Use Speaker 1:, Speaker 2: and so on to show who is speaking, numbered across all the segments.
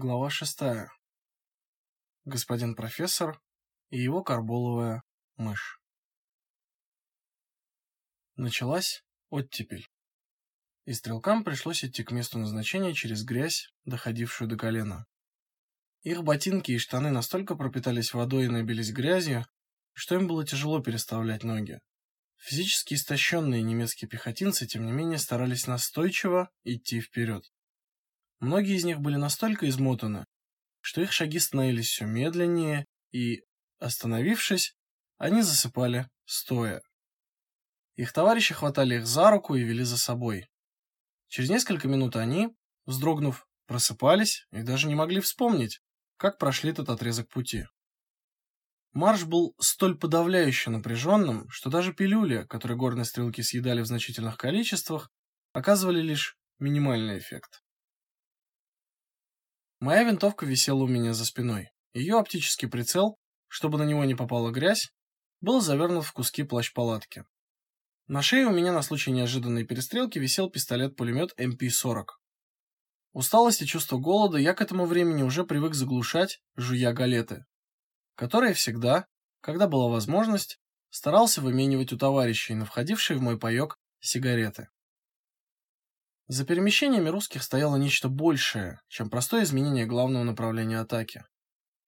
Speaker 1: Глава шестая. Господин профессор и его карболовая мышь. Началась оттепель. И стрелкам пришлось идти к месту назначения через грязь, доходившую до колена. Их ботинки и штаны настолько пропитались водой и набились грязью, что им было тяжело переставлять ноги. Физически истощенные немецкие пехотинцы, тем не менее, старались настойчиво идти вперед. Многие из них были настолько измотаны, что их шаги становились все медленнее, и, остановившись, они засыпали стоя. Их товарищи хватали их за руку и вели за собой. Через несколько минут они, вздрогнув, просыпались и даже не могли вспомнить, как прошли этот отрезок пути. Марш был столь подавляюще напряженным, что даже пилюли, которые горные стрелки съедали в значительных количествах, оказывали лишь минимальный эффект. Моя винтовка висела у меня за спиной. Ее оптический прицел, чтобы на него не попала грязь, был завернут в куски плащ-палатки. На шее у меня на случай неожиданной перестрелки висел пистолет-пулемет МП-40. Усталость и чувство голода я к этому времени уже привык заглушать, жуя галеты, которые всегда, когда была возможность, старался выменивать у товарищей на входившие в мой паёк сигареты. За перемещениями русских стояло нечто большее, чем простое изменение главного направления атаки.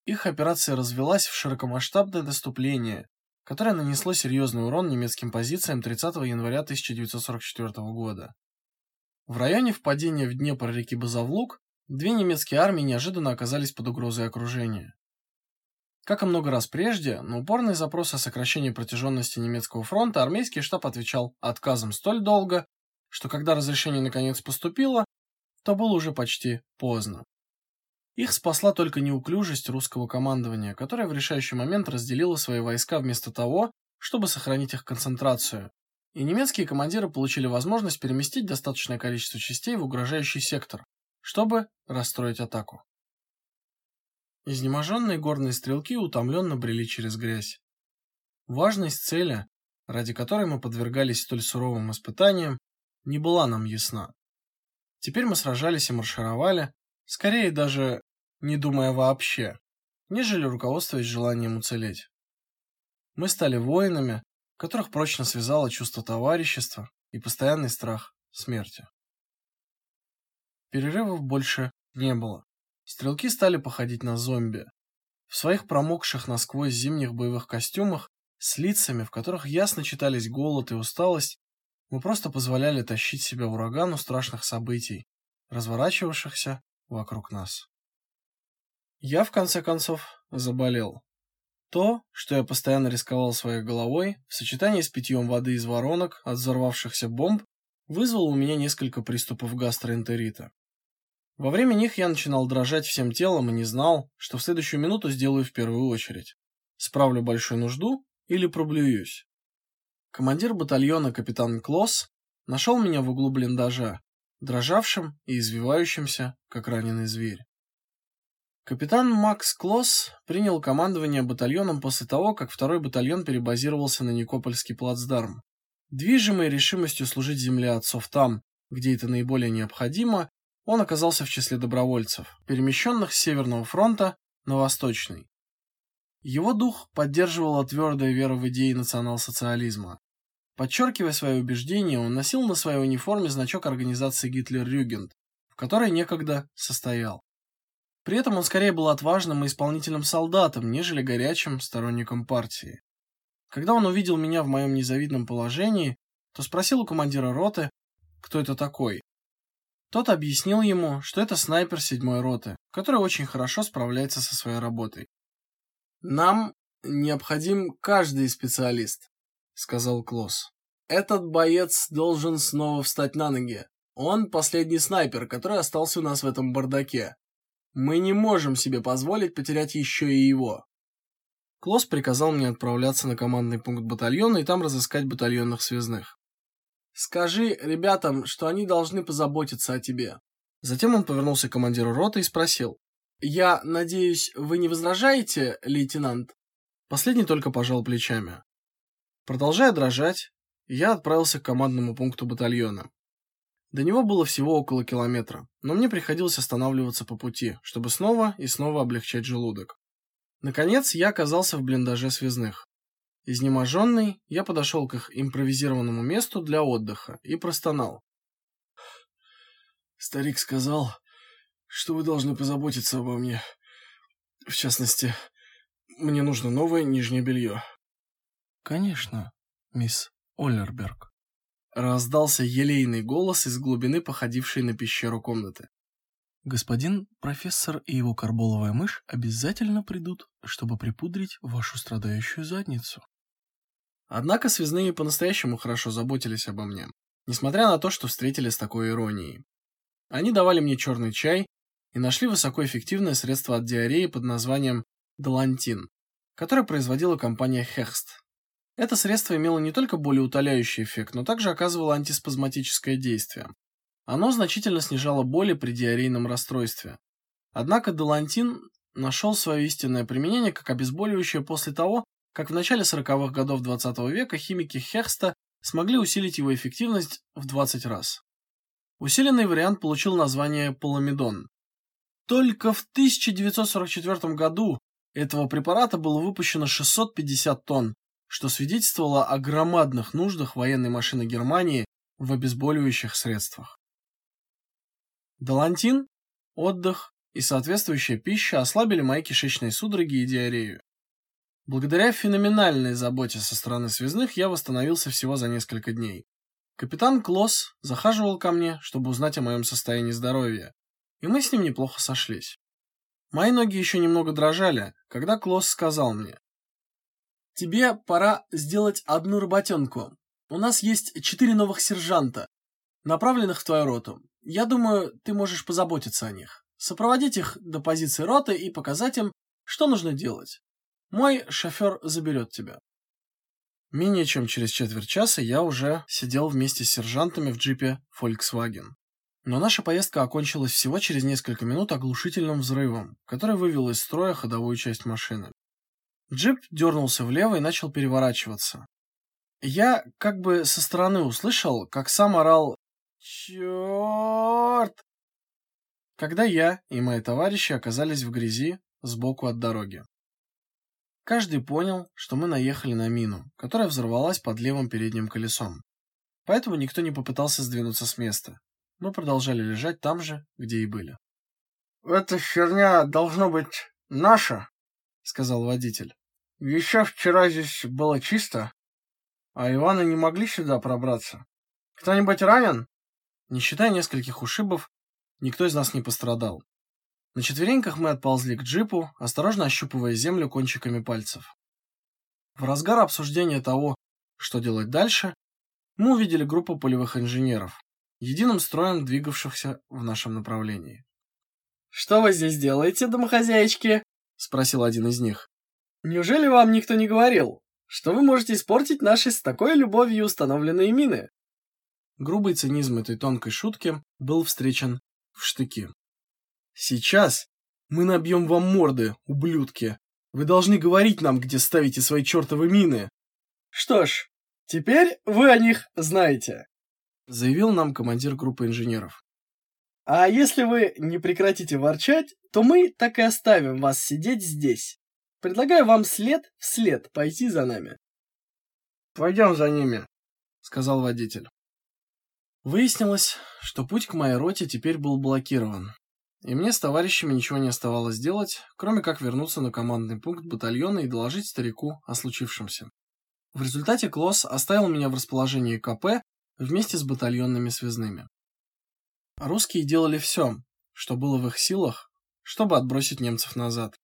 Speaker 1: Их операция развилась в широкомасштабное наступление, которое нанесло серьезный урон немецким позициям 30 января 1944 года. В районе впадения в Днепр реки Базовлук две немецкие армии неожиданно оказались под угрозой окружения. Как и много раз прежде, на упорный запрос о сокращении протяженности немецкого фронта армейский штаб отвечал отказом столь долго, что когда разрешение наконец поступило, то было уже почти поздно. Их спасла только неуклюжесть русского командования, которое в решающий момент разделило свои войска вместо того, чтобы сохранить их концентрацию. И немецкие командиры получили возможность переместить достаточное количество частей в угрожающий сектор, чтобы расстроить атаку. Изнеможенные горные стрелки утомленно брели через грязь. Важность цели, ради которой мы подвергались столь суровым испытаниям, не была нам ясна. Теперь мы сражались и маршировали, скорее даже не думая вообще, нежели руководствуясь желанием уцелеть. Мы стали воинами, которых прочно связало чувство товарищества и постоянный страх смерти. Перерывов больше не было. Стрелки стали походить на зомби. В своих промокших насквозь зимних боевых костюмах, с лицами, в которых ясно читались голод и усталость, мы просто позволяли тащить себя урагану страшных событий, разворачивавшихся вокруг нас. Я, в конце концов, заболел. То, что я постоянно рисковал своей головой, в сочетании с питьем воды из воронок от взорвавшихся бомб, вызвало у меня несколько приступов гастроэнтерита. Во время них я начинал дрожать всем телом и не знал, что в следующую минуту сделаю в первую очередь. Справлю большую нужду или проблююсь. Командир батальона капитан Клосс нашел меня в углу блиндажа, дрожавшим и извивающимся, как раненый зверь. Капитан Макс Клосс принял командование батальоном после того, как второй батальон перебазировался на Никопольский плацдарм. Движимый решимостью служить земле отцов там, где это наиболее необходимо, он оказался в числе добровольцев, перемещенных с Северного фронта на Восточный. Его дух поддерживала твердая вера в идеи национал-социализма. Подчеркивая свои убеждения, он носил на своей униформе значок организации Гитлер-Рюгент, в которой некогда состоял. При этом он скорее был отважным и исполнительным солдатом, нежели горячим сторонником партии. Когда он увидел меня в моем незавидном положении, то спросил у командира роты, кто это такой. Тот объяснил ему, что это снайпер седьмой роты, который очень хорошо справляется со своей работой. Нам необходим каждый специалист, сказал Клосс. Этот боец должен снова встать на ноги. Он последний снайпер, который остался у нас в этом бардаке. Мы не можем себе позволить потерять еще и его. Клосс приказал мне отправляться на командный пункт батальона и там разыскать батальонных связных. Скажи ребятам, что они должны позаботиться о тебе. Затем он повернулся к командиру роты и спросил: я надеюсь, вы не возражаете, лейтенант? Последний только пожал плечами. Продолжая дрожать, я отправился к командному пункту батальона. До него было всего около километра, но мне приходилось останавливаться по пути, чтобы снова и снова облегчать желудок. Наконец, я оказался в блиндаже связных. Изнеможенный, я подошел к их импровизированному месту для отдыха и простонал. Старик сказал, что вы должны позаботиться обо мне. В частности, мне нужно новое нижнее белье».
Speaker 2: Конечно, мисс Оллерберг.
Speaker 1: Раздался елейный голос из глубины, походившей на пещеру комнаты.
Speaker 2: Господин профессор и его карболовая мышь обязательно придут, чтобы припудрить вашу страдающую задницу.
Speaker 1: Однако связные по-настоящему хорошо заботились обо мне, несмотря на то, что встретили с такой иронией. Они давали мне черный чай и нашли высокоэффективное средство от диареи под названием Долантин, которое производила компания Хехст. Это средство имело не только более утоляющий эффект, но также оказывало антиспазматическое действие. Оно значительно снижало боли при диарейном расстройстве. Однако Долантин нашел свое истинное применение как обезболивающее после того, как в начале 40-х годов 20 -го века химики Хехста смогли усилить его эффективность в 20 раз. Усиленный вариант получил название поламидон. Только в 1944 году этого препарата было выпущено 650 тонн, что свидетельствовало о громадных нуждах военной машины Германии в обезболивающих средствах. Долантин, отдых и соответствующая пища ослабили мои кишечные судороги и диарею. Благодаря феноменальной заботе со стороны связных я восстановился всего за несколько дней. Капитан Клосс захаживал ко мне, чтобы узнать о моем состоянии здоровья, и мы с ним неплохо сошлись. Мои ноги еще немного дрожали, когда Клосс сказал мне: "Тебе пора сделать одну работенку. У нас есть четыре новых сержанта, направленных в твою роту. Я думаю, ты можешь позаботиться о них, сопроводить их до позиции роты и показать им, что нужно делать. Мой шофер заберет тебя". Менее чем через четверть часа я уже сидел вместе с сержантами в джипе Volkswagen. Но наша поездка окончилась всего через несколько минут оглушительным взрывом, который вывел из строя ходовую часть машины. Джип дернулся влево и начал переворачиваться. Я как бы со стороны услышал, как сам орал «Черт!», когда я и мои товарищи оказались в грязи сбоку от дороги. Каждый понял, что мы наехали на мину, которая взорвалась под левым передним колесом. Поэтому никто не попытался сдвинуться с места. Мы продолжали лежать там же, где и были. «Эта херня должно быть наша», — сказал водитель. «Еще вчера здесь было чисто, а Иваны не могли сюда пробраться. Кто-нибудь ранен?» Не считая нескольких ушибов, никто из нас не пострадал. На четвереньках мы отползли к джипу, осторожно ощупывая землю кончиками пальцев. В разгар обсуждения того, что делать дальше, мы увидели группу полевых инженеров, единым строем двигавшихся в нашем направлении. «Что вы здесь делаете, домохозяйки?» — спросил один из них. «Неужели вам никто не говорил, что вы можете испортить наши с такой любовью установленные мины?» Грубый цинизм этой тонкой шутки был встречен в штыки. Сейчас мы набьем вам морды, ублюдки. Вы должны говорить нам, где ставите свои чертовы мины. Что ж, теперь вы о них знаете, заявил нам командир группы инженеров. А если вы не прекратите ворчать, то мы так и оставим вас сидеть здесь. Предлагаю вам след в след пойти за нами. Пойдем за ними, сказал водитель. Выяснилось, что путь к моей роте теперь был блокирован. И мне с товарищами ничего не оставалось делать, кроме как вернуться на командный пункт батальона и доложить старику о случившемся. В результате Клосс оставил меня в расположении КП вместе с батальонными связными. Русские делали все, что было в их силах, чтобы отбросить немцев назад.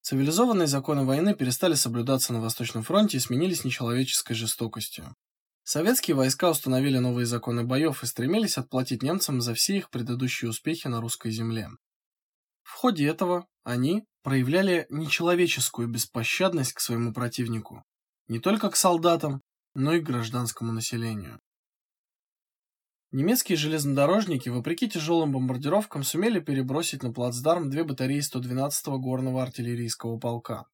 Speaker 1: Цивилизованные законы войны перестали соблюдаться на Восточном фронте и сменились нечеловеческой жестокостью. Советские войска установили новые законы боев и стремились отплатить немцам за все их предыдущие успехи на русской земле. В ходе этого они проявляли нечеловеческую беспощадность к своему противнику, не только к солдатам, но и к гражданскому населению. Немецкие железнодорожники, вопреки тяжелым бомбардировкам, сумели перебросить на плацдарм две батареи 112-го горного артиллерийского полка.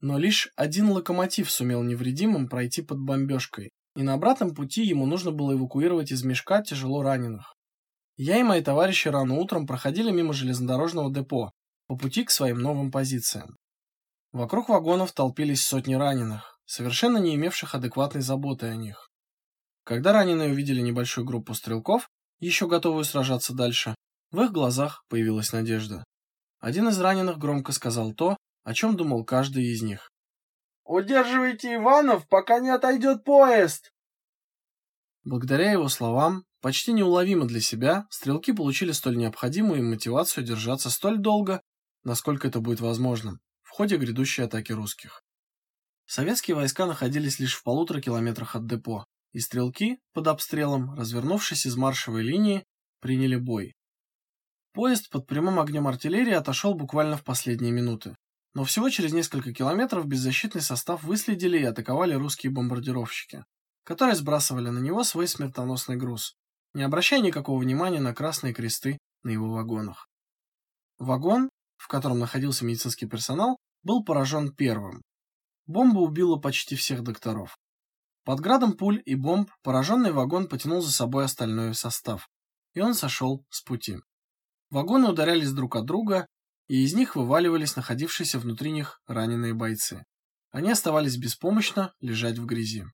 Speaker 1: Но лишь один локомотив сумел невредимым пройти под бомбежкой, и на обратном пути ему нужно было эвакуировать из мешка тяжело раненых. Я и мои товарищи рано утром проходили мимо железнодорожного депо по пути к своим новым позициям. Вокруг вагонов толпились сотни раненых, совершенно не имевших адекватной заботы о них. Когда раненые увидели небольшую группу стрелков, еще готовую сражаться дальше, в их глазах появилась надежда. Один из раненых громко сказал то, о чем думал каждый из них.
Speaker 3: «Удерживайте Иванов, пока не отойдет поезд!»
Speaker 1: Благодаря его словам, почти неуловимо для себя, стрелки получили столь необходимую им мотивацию держаться столь долго, насколько это будет возможным, в ходе грядущей атаки русских. Советские войска находились лишь в полутора километрах от депо, и стрелки, под обстрелом, развернувшись из маршевой линии, приняли бой. Поезд под прямым огнем артиллерии отошел буквально в последние минуты. Но всего через несколько километров беззащитный состав выследили и атаковали русские бомбардировщики, которые сбрасывали на него свой смертоносный груз, не обращая никакого внимания на красные кресты на его вагонах. Вагон, в котором находился медицинский персонал, был поражен первым. Бомба убила почти всех докторов. Под градом пуль и бомб пораженный вагон потянул за собой остальной состав, и он сошел с пути. Вагоны ударялись друг от друга, и из них вываливались находившиеся внутри них раненые бойцы. Они оставались беспомощно лежать в грязи.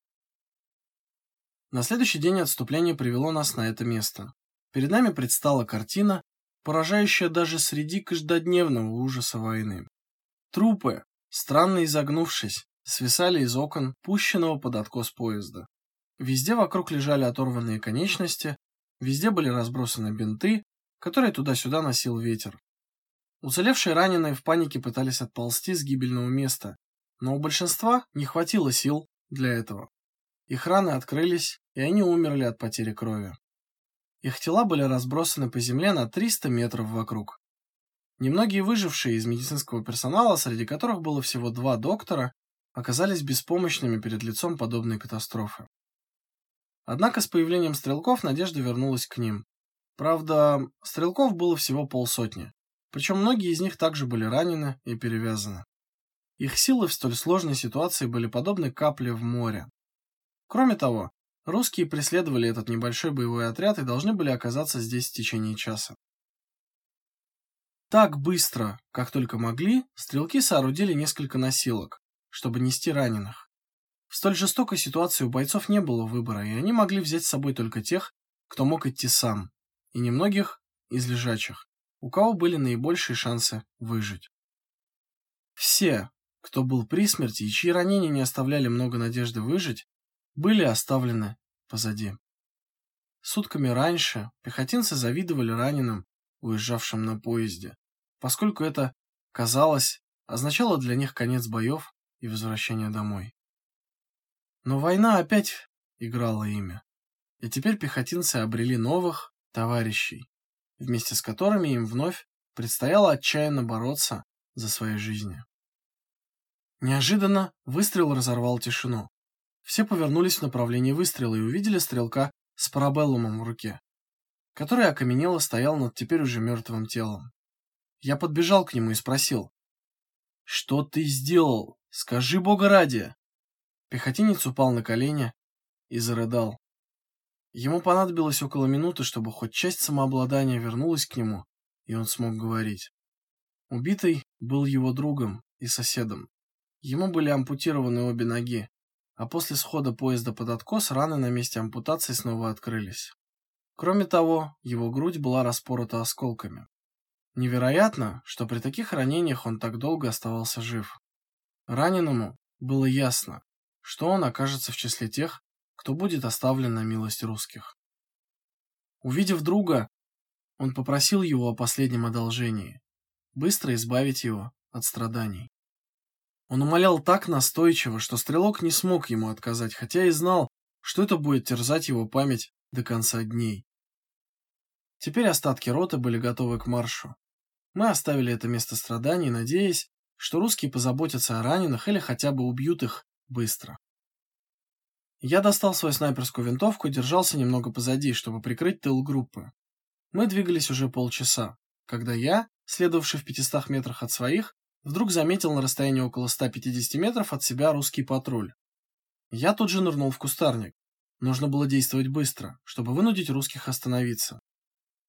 Speaker 1: На следующий день отступление привело нас на это место. Перед нами предстала картина, поражающая даже среди каждодневного ужаса войны. Трупы, странно изогнувшись, свисали из окон, пущенного под откос поезда. Везде вокруг лежали оторванные конечности, везде были разбросаны бинты, которые туда-сюда носил ветер. Уцелевшие раненые в панике пытались отползти с гибельного места, но у большинства не хватило сил для этого. Их раны открылись, и они умерли от потери крови. Их тела были разбросаны по земле на 300 метров вокруг. Немногие выжившие из медицинского персонала, среди которых было всего два доктора, оказались беспомощными перед лицом подобной катастрофы. Однако с появлением стрелков надежда вернулась к ним. Правда, стрелков было всего полсотни, причем многие из них также были ранены и перевязаны. Их силы в столь сложной ситуации были подобны капле в море. Кроме того, русские преследовали этот небольшой боевой отряд и должны были оказаться здесь в течение часа. Так быстро, как только могли, стрелки соорудили несколько носилок, чтобы нести раненых. В столь жестокой ситуации у бойцов не было выбора, и они могли взять с собой только тех, кто мог идти сам, и немногих из лежачих, у кого были наибольшие шансы выжить. Все, кто был при смерти и чьи ранения не оставляли много надежды выжить, были оставлены позади. Сутками раньше пехотинцы завидовали раненым, уезжавшим на поезде, поскольку это, казалось, означало для них конец боев и возвращение домой. Но война опять играла ими, и теперь пехотинцы обрели новых товарищей, вместе с которыми им вновь предстояло отчаянно бороться за свои жизни. Неожиданно выстрел разорвал тишину. Все повернулись в направлении выстрела и увидели стрелка с парабеллумом в руке, который окаменело стоял над теперь уже мертвым телом. Я подбежал к нему и спросил: "Что ты сделал? Скажи бога ради!" Пехотинец упал на колени и зарыдал. Ему понадобилось около минуты, чтобы хоть часть самообладания вернулась к нему, и он смог говорить. Убитый был его другом и соседом. Ему были ампутированы обе ноги, а после схода поезда под откос раны на месте ампутации снова открылись. Кроме того, его грудь была распорота осколками. Невероятно, что при таких ранениях он так долго оставался жив. Раненому было ясно, что он окажется в числе тех, кто будет оставлен на милость русских. Увидев друга, он попросил его о последнем одолжении быстро избавить его от страданий. Он умолял так настойчиво, что стрелок не смог ему отказать, хотя и знал, что это будет терзать его память до конца дней. Теперь остатки роты были готовы к маршу. Мы оставили это место страданий, надеясь, что русские позаботятся о раненых или хотя бы убьют их быстро. Я достал свою снайперскую винтовку и держался немного позади, чтобы прикрыть тыл группы. Мы двигались уже полчаса, когда я, следовавший в 500 метрах от своих, вдруг заметил на расстоянии около 150 метров от себя русский патруль. Я тут же нырнул в кустарник. Нужно было действовать быстро, чтобы вынудить русских остановиться.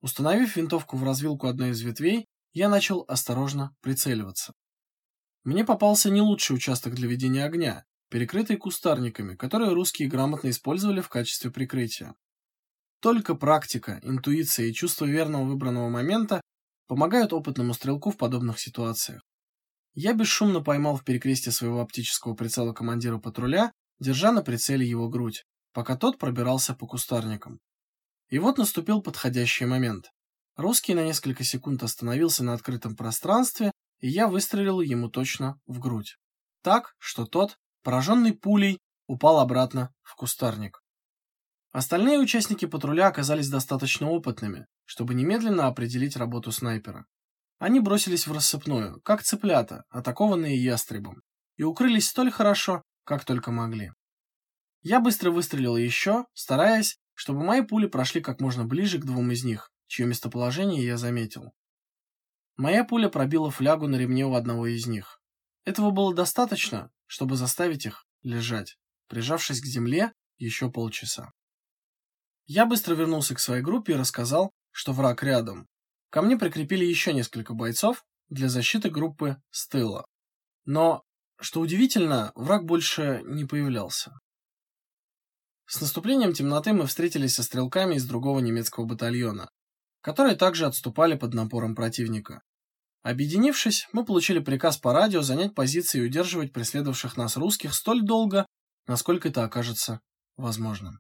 Speaker 1: Установив винтовку в развилку одной из ветвей, я начал осторожно прицеливаться. Мне попался не лучший участок для ведения огня, перекрытый кустарниками, которые русские грамотно использовали в качестве прикрытия. Только практика, интуиция и чувство верного выбранного момента помогают опытному стрелку в подобных ситуациях. Я бесшумно поймал в перекрестие своего оптического прицела командира патруля, держа на прицеле его грудь, пока тот пробирался по кустарникам. И вот наступил подходящий момент. Русский на несколько секунд остановился на открытом пространстве, и я выстрелил ему точно в грудь. Так, что тот, пораженный пулей, упал обратно в кустарник. Остальные участники патруля оказались достаточно опытными, чтобы немедленно определить работу снайпера. Они бросились в рассыпную, как цыплята, атакованные ястребом, и укрылись столь хорошо, как только могли. Я быстро выстрелил еще, стараясь, чтобы мои пули прошли как можно ближе к двум из них, чье местоположение я заметил. Моя пуля пробила флягу на ремне у одного из них. Этого было достаточно, чтобы заставить их лежать, прижавшись к земле еще полчаса. Я быстро вернулся к своей группе и рассказал, что враг рядом. Ко мне прикрепили еще несколько бойцов для защиты группы с тыла. Но, что удивительно, враг больше не появлялся. С наступлением темноты мы встретились со стрелками из другого немецкого батальона, которые также отступали под напором противника. Объединившись, мы получили приказ по радио занять позиции и удерживать преследовавших нас русских столь долго, насколько это окажется возможным.